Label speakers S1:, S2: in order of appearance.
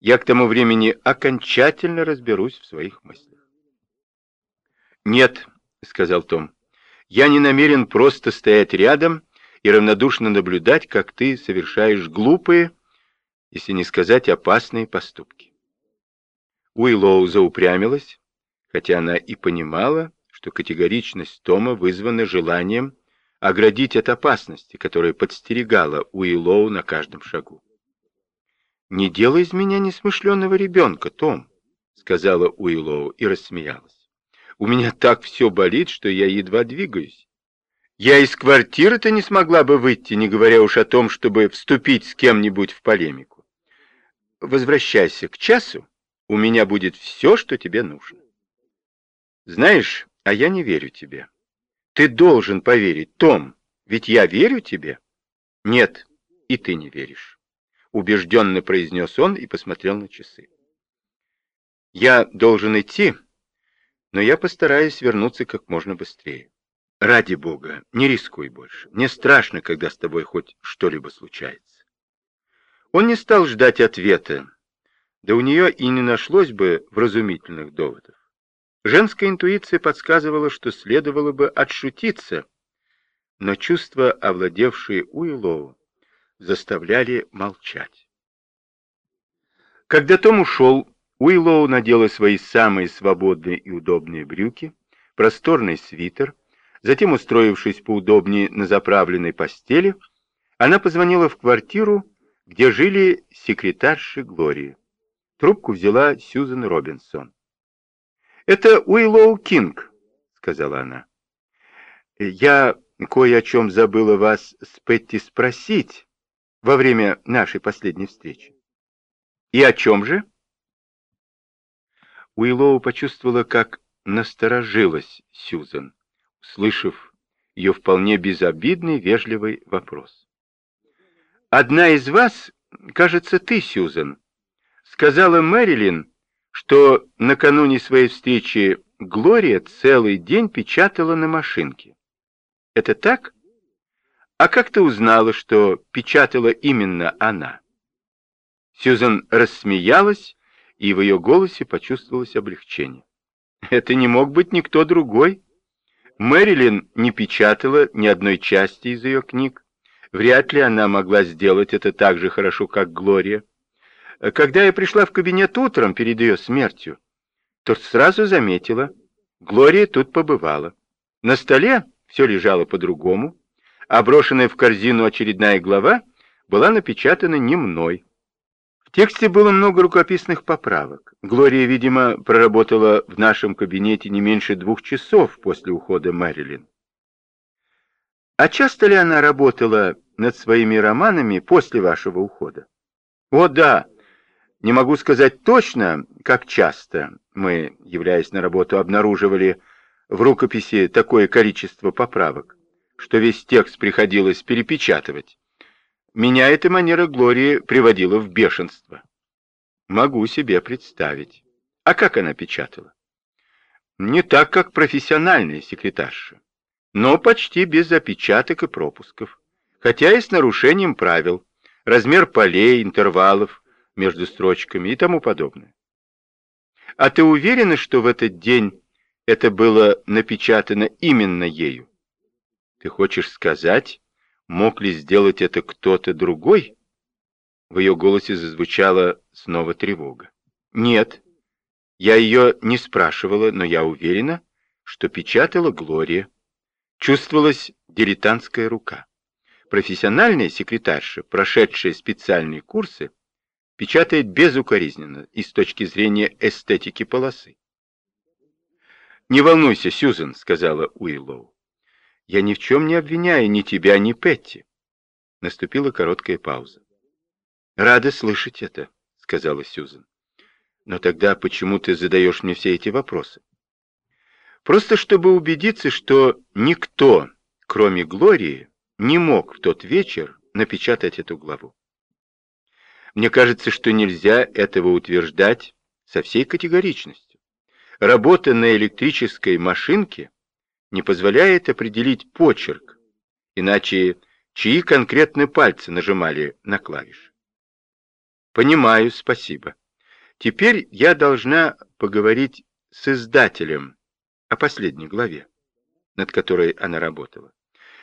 S1: Я к тому времени окончательно разберусь в своих мыслях. «Нет», — сказал Том, — «я не намерен просто стоять рядом и равнодушно наблюдать, как ты совершаешь глупые, если не сказать опасные поступки». Уиллоу заупрямилась, хотя она и понимала, что категоричность Тома вызвана желанием оградить от опасности, которая подстерегала Уиллоу на каждом шагу. «Не делай из меня несмышленного ребенка, Том», — сказала Уиллоу и рассмеялась. «У меня так все болит, что я едва двигаюсь. Я из квартиры-то не смогла бы выйти, не говоря уж о том, чтобы вступить с кем-нибудь в полемику. Возвращайся к часу, у меня будет все, что тебе нужно». «Знаешь, а я не верю тебе. Ты должен поверить, Том, ведь я верю тебе». «Нет, и ты не веришь» убежденно произнес он и посмотрел на часы. Я должен идти, но я постараюсь вернуться как можно быстрее. Ради бога, не рискуй больше. Мне страшно, когда с тобой хоть что-либо случается. Он не стал ждать ответа, да у нее и не нашлось бы вразумительных доводов. Женская интуиция подсказывала, что следовало бы отшутиться, но чувства, овладевшие Уиллоу, заставляли молчать. Когда Том ушел, Уиллоу надела свои самые свободные и удобные брюки, просторный свитер, затем, устроившись поудобнее на заправленной постели, она позвонила в квартиру, где жили секретарши Глории. Трубку взяла Сьюзен Робинсон. «Это Уиллоу Кинг», — сказала она. «Я кое о чем забыла вас с Петти спросить», во время нашей последней встречи. И о чем же? Уиллоу почувствовала, как насторожилась Сьюзен, услышав ее вполне безобидный, вежливый вопрос. «Одна из вас, кажется, ты, Сьюзен, сказала Мэрилин, что накануне своей встречи Глория целый день печатала на машинке. Это так?» «А как ты узнала, что печатала именно она?» Сьюзан рассмеялась, и в ее голосе почувствовалось облегчение. «Это не мог быть никто другой. Мэрилин не печатала ни одной части из ее книг. Вряд ли она могла сделать это так же хорошо, как Глория. Когда я пришла в кабинет утром перед ее смертью, то сразу заметила, Глория тут побывала. На столе все лежало по-другому, а брошенная в корзину очередная глава была напечатана не мной. В тексте было много рукописных поправок. Глория, видимо, проработала в нашем кабинете не меньше двух часов после ухода Мэрилин. А часто ли она работала над своими романами после вашего ухода? О, да. Не могу сказать точно, как часто мы, являясь на работу, обнаруживали в рукописи такое количество поправок что весь текст приходилось перепечатывать. Меня эта манера Глории приводила в бешенство. Могу себе представить. А как она печатала? Не так, как профессиональная секретарша, но почти без опечаток и пропусков, хотя и с нарушением правил, размер полей, интервалов между строчками и тому подобное. А ты уверена, что в этот день это было напечатано именно ею? Ты хочешь сказать, мог ли сделать это кто-то другой? В ее голосе зазвучала снова тревога. Нет, я ее не спрашивала, но я уверена, что печатала Глория. Чувствовалась дилетантская рука. Профессиональная секретарша, прошедшая специальные курсы, печатает безукоризненно и с точки зрения эстетики полосы. «Не волнуйся, Сьюзен», — сказала Уиллоу. Я ни в чем не обвиняю ни тебя, ни Петти. Наступила короткая пауза. Рада слышать это, сказала Сьюзен. Но тогда почему ты задаешь мне все эти вопросы? Просто чтобы убедиться, что никто, кроме Глории, не мог в тот вечер напечатать эту главу. Мне кажется, что нельзя этого утверждать со всей категоричностью. Работа на электрической машинке не позволяет определить почерк, иначе чьи конкретные пальцы нажимали на клавиши. Понимаю, спасибо. Теперь я должна поговорить с издателем о последней главе, над которой она работала.